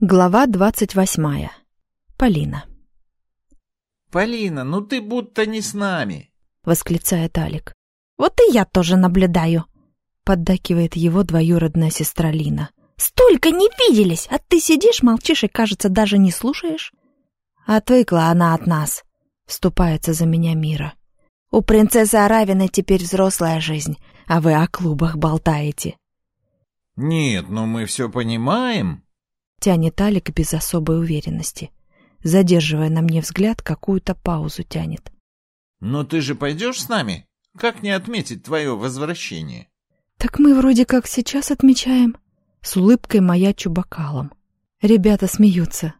Глава двадцать восьмая. Полина. «Полина, ну ты будто не с нами!» — восклицает Алик. «Вот и я тоже наблюдаю!» — поддакивает его двоюродная сестра Лина. «Столько не виделись, а ты сидишь, молчишь и, кажется, даже не слушаешь?» «Отвыкла она от нас», — вступается за меня Мира. «У принцессы Аравины теперь взрослая жизнь, а вы о клубах болтаете». «Нет, ну мы все понимаем», Тянет Алик без особой уверенности. Задерживая на мне взгляд, какую-то паузу тянет. «Но ты же пойдешь с нами? Как не отметить твое возвращение?» «Так мы вроде как сейчас отмечаем». С улыбкой маячу бокалом. Ребята смеются.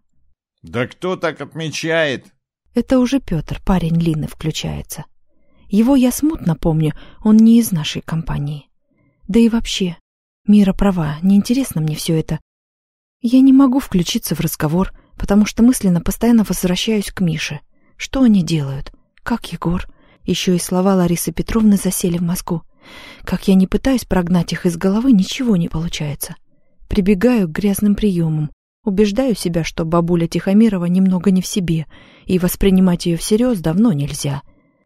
«Да кто так отмечает?» Это уже Петр, парень Лины, включается. Его я смутно помню, он не из нашей компании. Да и вообще, Мира права, неинтересно мне все это. Я не могу включиться в разговор, потому что мысленно постоянно возвращаюсь к Мише. Что они делают? Как Егор? Еще и слова Ларисы Петровны засели в мозгу. Как я не пытаюсь прогнать их из головы, ничего не получается. Прибегаю к грязным приемам. Убеждаю себя, что бабуля Тихомирова немного не в себе, и воспринимать ее всерьез давно нельзя.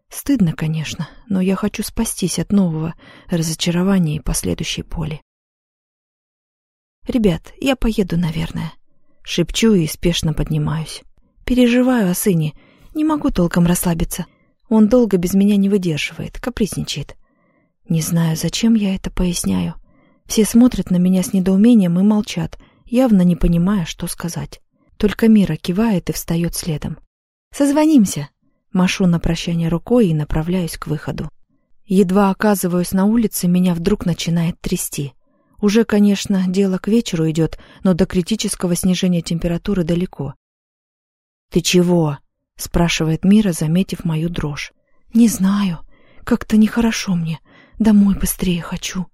Стыдно, конечно, но я хочу спастись от нового разочарования и последующей боли. «Ребят, я поеду, наверное». Шепчу и спешно поднимаюсь. Переживаю о сыне. Не могу толком расслабиться. Он долго без меня не выдерживает, капризничает. Не знаю, зачем я это поясняю. Все смотрят на меня с недоумением и молчат, явно не понимая, что сказать. Только Мира кивает и встает следом. «Созвонимся!» Машу на прощание рукой и направляюсь к выходу. Едва оказываюсь на улице, меня вдруг начинает трясти. Уже, конечно, дело к вечеру идет, но до критического снижения температуры далеко. «Ты чего?» — спрашивает Мира, заметив мою дрожь. «Не знаю. Как-то нехорошо мне. Домой быстрее хочу».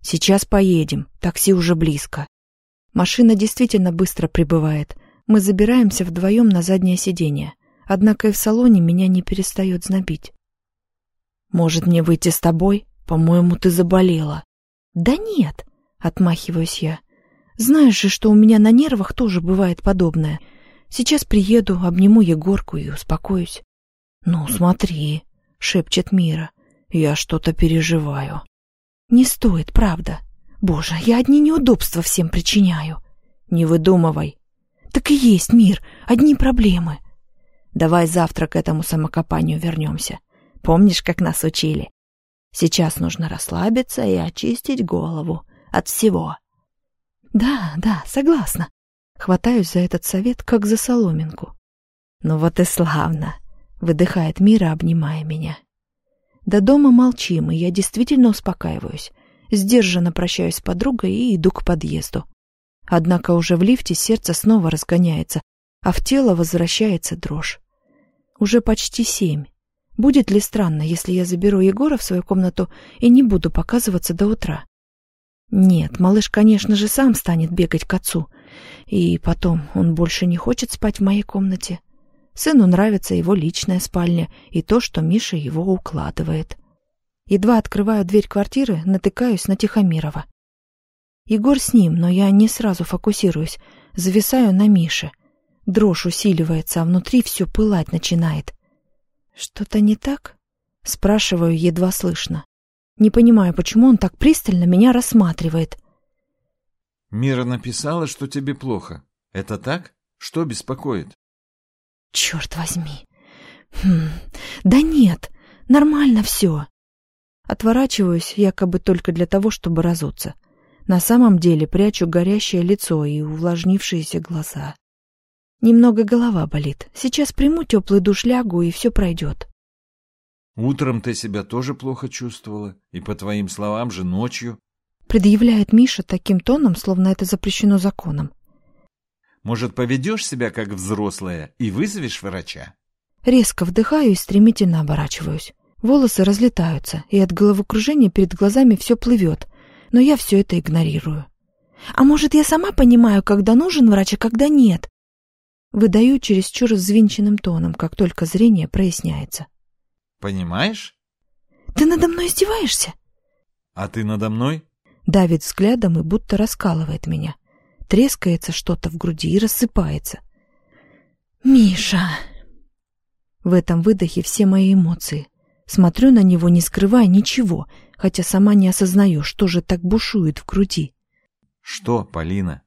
«Сейчас поедем. Такси уже близко». Машина действительно быстро прибывает. Мы забираемся вдвоем на заднее сиденье. Однако и в салоне меня не перестает знобить. «Может, мне выйти с тобой? По-моему, ты заболела». «Да нет, Отмахиваюсь я. Знаешь же, что у меня на нервах тоже бывает подобное. Сейчас приеду, обниму Егорку и успокоюсь. «Ну, смотри», — шепчет Мира, — «я что-то переживаю». «Не стоит, правда. Боже, я одни неудобства всем причиняю». «Не выдумывай». «Так и есть мир, одни проблемы». «Давай завтра к этому самокопанию вернемся. Помнишь, как нас учили? Сейчас нужно расслабиться и очистить голову от всего. Да, да, согласна. Хватаюсь за этот совет, как за соломинку. Ну вот и славно, выдыхает Мира, обнимая меня. До дома молчим, и я действительно успокаиваюсь. Сдержанно прощаюсь с подругой и иду к подъезду. Однако уже в лифте сердце снова разгоняется, а в тело возвращается дрожь. Уже почти семь. Будет ли странно, если я заберу Егора в свою комнату и не буду показываться до утра? Нет, малыш, конечно же, сам станет бегать к отцу. И потом, он больше не хочет спать в моей комнате. Сыну нравится его личная спальня и то, что Миша его укладывает. Едва открываю дверь квартиры, натыкаюсь на Тихомирова. Егор с ним, но я не сразу фокусируюсь, зависаю на Мише. Дрожь усиливается, а внутри все пылать начинает. «Что-то не так?» — спрашиваю едва слышно. Не понимаю, почему он так пристально меня рассматривает. Мира написала, что тебе плохо. Это так? Что беспокоит? Черт возьми. Хм, да нет, нормально все. Отворачиваюсь, якобы только для того, чтобы разуться. На самом деле прячу горящее лицо и увлажнившиеся глаза. Немного голова болит. Сейчас приму теплый душ, лягу, и все пройдет. Утром ты себя тоже плохо чувствовала, и, по твоим словам же, ночью. Предъявляет Миша таким тоном, словно это запрещено законом. Может, поведешь себя как взрослая и вызовешь врача? Резко вдыхаю и стремительно оборачиваюсь. Волосы разлетаются, и от головокружения перед глазами все плывет, но я все это игнорирую. А может, я сама понимаю, когда нужен врач, а когда нет? Выдаю чересчур взвинченным тоном, как только зрение проясняется. Понимаешь? Ты надо мной издеваешься? А ты надо мной? Давит взглядом и будто раскалывает меня. Трескается что-то в груди и рассыпается. «Миша!» В этом выдохе все мои эмоции. Смотрю на него, не скрывая ничего, хотя сама не осознаю, что же так бушует в груди. Что, Полина?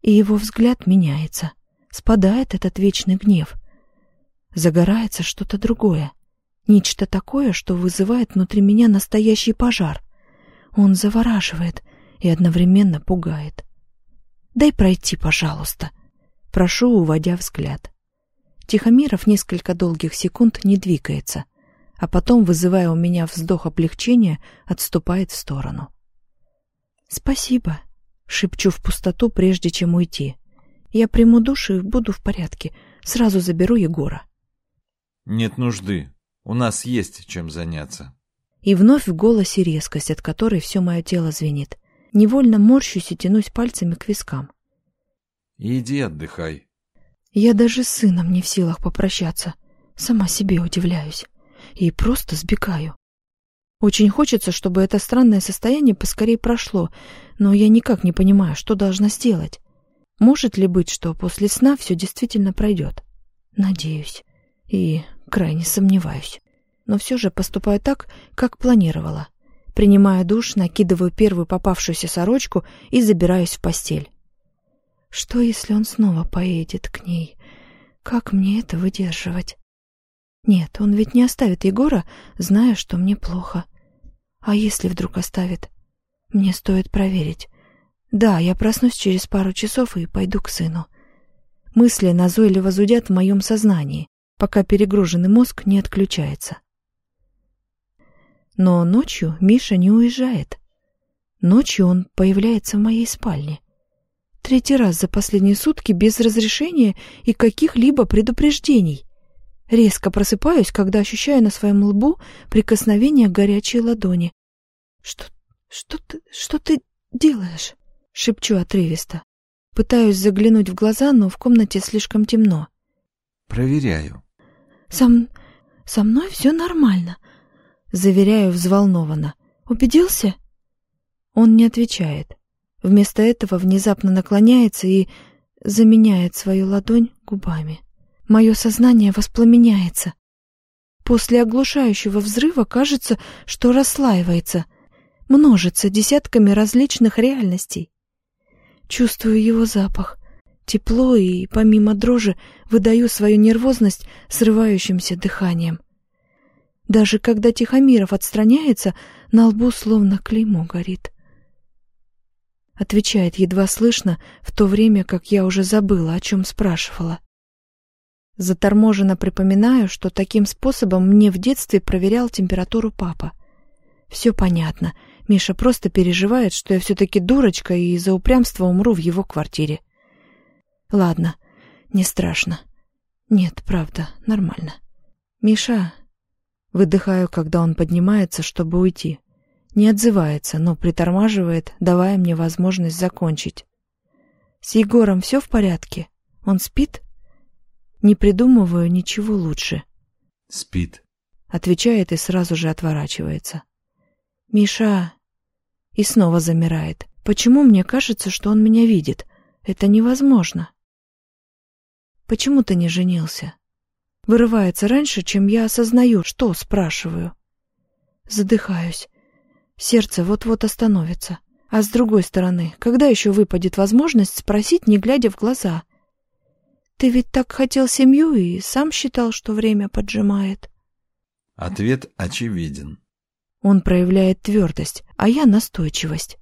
И его взгляд меняется. Спадает этот вечный гнев. Загорается что-то другое. Нечто такое, что вызывает внутри меня настоящий пожар. Он завораживает и одновременно пугает. «Дай пройти, пожалуйста», — прошу, уводя взгляд. Тихомиров несколько долгих секунд не двигается, а потом, вызывая у меня вздох облегчения, отступает в сторону. «Спасибо», — шепчу в пустоту, прежде чем уйти. «Я приму душ и буду в порядке. Сразу заберу Егора». «Нет нужды. У нас есть чем заняться». И вновь в голосе резкость, от которой все мое тело звенит. Невольно морщусь и тянусь пальцами к вискам. «Иди отдыхай», я даже с сыном не в силах попрощаться. Сама себе удивляюсь. И просто сбегаю. Очень хочется, чтобы это странное состояние поскорее прошло, но я никак не понимаю, что должна сделать. Может ли быть, что после сна все действительно пройдет? Надеюсь. И крайне сомневаюсь. Но все же поступаю так, как планировала. Принимаю душ, накидываю первую попавшуюся сорочку и забираюсь в постель. Что, если он снова поедет к ней? Как мне это выдерживать? Нет, он ведь не оставит Егора, зная, что мне плохо. А если вдруг оставит? Мне стоит проверить. Да, я проснусь через пару часов и пойду к сыну. Мысли назойливо зудят в моем сознании, пока перегруженный мозг не отключается. Но ночью Миша не уезжает. Ночью он появляется в моей спальне. Третий раз за последние сутки без разрешения и каких-либо предупреждений. Резко просыпаюсь, когда ощущаю на своем лбу прикосновение горячей ладони. «Что... что ты... что ты делаешь?» — шепчу отрывисто. Пытаюсь заглянуть в глаза, но в комнате слишком темно. «Проверяю». «Со, со мной все нормально», — заверяю взволнованно. «Убедился?» Он не отвечает. Вместо этого внезапно наклоняется и заменяет свою ладонь губами. Мое сознание воспламеняется. После оглушающего взрыва кажется, что расслаивается, множится десятками различных реальностей. Чувствую его запах, тепло и, помимо дрожи, выдаю свою нервозность срывающимся дыханием. Даже когда Тихомиров отстраняется, на лбу словно клеймо горит отвечает едва слышно, в то время как я уже забыла, о чем спрашивала. Заторможенно припоминаю, что таким способом мне в детстве проверял температуру папа. Все понятно. Миша просто переживает, что я все-таки дурочка и из-за упрямства умру в его квартире. Ладно, не страшно. Нет, правда, нормально. Миша... Выдыхаю, когда он поднимается, чтобы уйти. Не отзывается, но притормаживает, давая мне возможность закончить. С Егором все в порядке? Он спит? Не придумываю ничего лучше. Спит. Отвечает и сразу же отворачивается. Миша... И снова замирает. Почему мне кажется, что он меня видит? Это невозможно. Почему ты не женился? Вырывается раньше, чем я осознаю, что спрашиваю. Задыхаюсь. Сердце вот-вот остановится. А с другой стороны, когда еще выпадет возможность спросить, не глядя в глаза? Ты ведь так хотел семью и сам считал, что время поджимает. Ответ очевиден. Он проявляет твердость, а я настойчивость.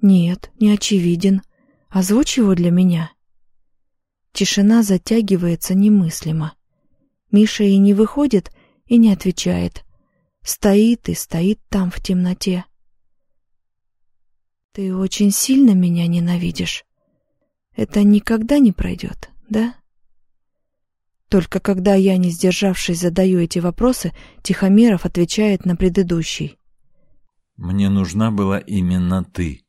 Нет, не очевиден. Озвучь его для меня. Тишина затягивается немыслимо. Миша и не выходит, и не отвечает. Стоит и стоит там в темноте. Ты очень сильно меня ненавидишь. Это никогда не пройдет, да? Только когда я, не сдержавшись, задаю эти вопросы, Тихомиров отвечает на предыдущий. «Мне нужна была именно ты».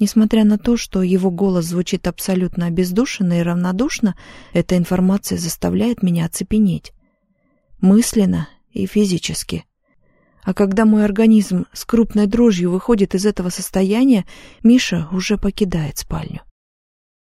Несмотря на то, что его голос звучит абсолютно обездушенно и равнодушно, эта информация заставляет меня оцепенеть. Мысленно и физически. А когда мой организм с крупной дрожью выходит из этого состояния, Миша уже покидает спальню.